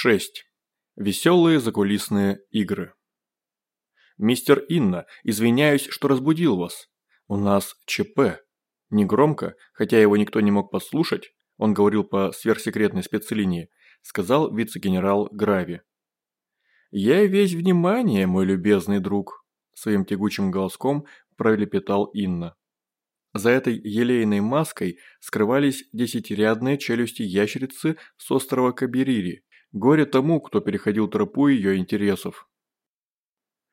6. Веселые закулисные игры. «Мистер Инна, извиняюсь, что разбудил вас. У нас ЧП». Негромко, хотя его никто не мог послушать, он говорил по сверхсекретной спецлинии, сказал вице-генерал Грави. «Я весь внимание, мой любезный друг», – своим тягучим голоском пролепетал Инна. За этой елейной маской скрывались десятирядные челюсти ящерицы с острова Каберири. Горе тому, кто переходил тропу ее интересов.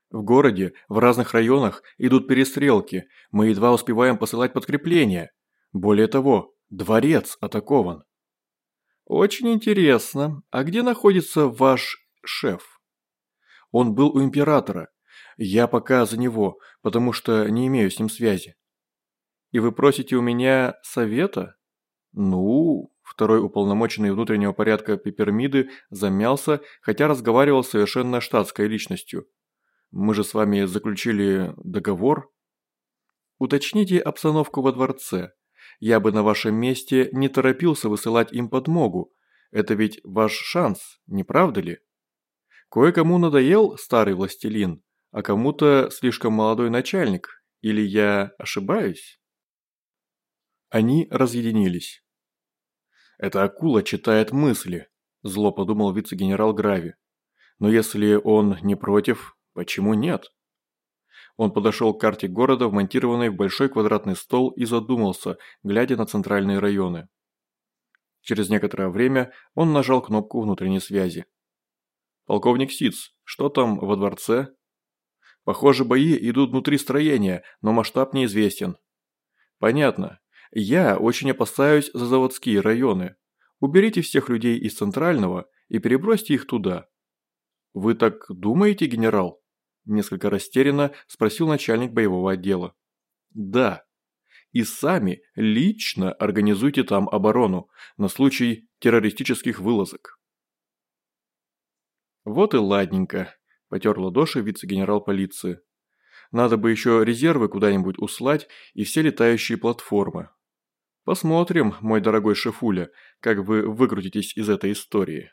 В городе, в разных районах идут перестрелки, мы едва успеваем посылать подкрепления. Более того, дворец атакован. Очень интересно, а где находится ваш шеф? Он был у императора. Я пока за него, потому что не имею с ним связи. И вы просите у меня совета? Ну, второй уполномоченный внутреннего порядка Пепермиды замялся, хотя разговаривал совершенно штатской личностью. Мы же с вами заключили договор. Уточните обстановку во дворце. Я бы на вашем месте не торопился высылать им подмогу. Это ведь ваш шанс, не правда ли? Кое-кому надоел старый властелин, а кому-то слишком молодой начальник. Или я ошибаюсь? Они разъединились. «Эта акула читает мысли», – зло подумал вице-генерал Грави. «Но если он не против, почему нет?» Он подошел к карте города, вмонтированной в большой квадратный стол, и задумался, глядя на центральные районы. Через некоторое время он нажал кнопку внутренней связи. «Полковник Сиц, что там во дворце?» «Похоже, бои идут внутри строения, но масштаб неизвестен». «Понятно. Я очень опасаюсь за заводские районы. Уберите всех людей из Центрального и перебросьте их туда». «Вы так думаете, генерал?» Несколько растерянно спросил начальник боевого отдела. «Да. И сами лично организуйте там оборону на случай террористических вылазок». «Вот и ладненько», – потер ладоши вице-генерал полиции. «Надо бы еще резервы куда-нибудь услать и все летающие платформы. Посмотрим, мой дорогой Шефуля, как вы выкрутитесь из этой истории.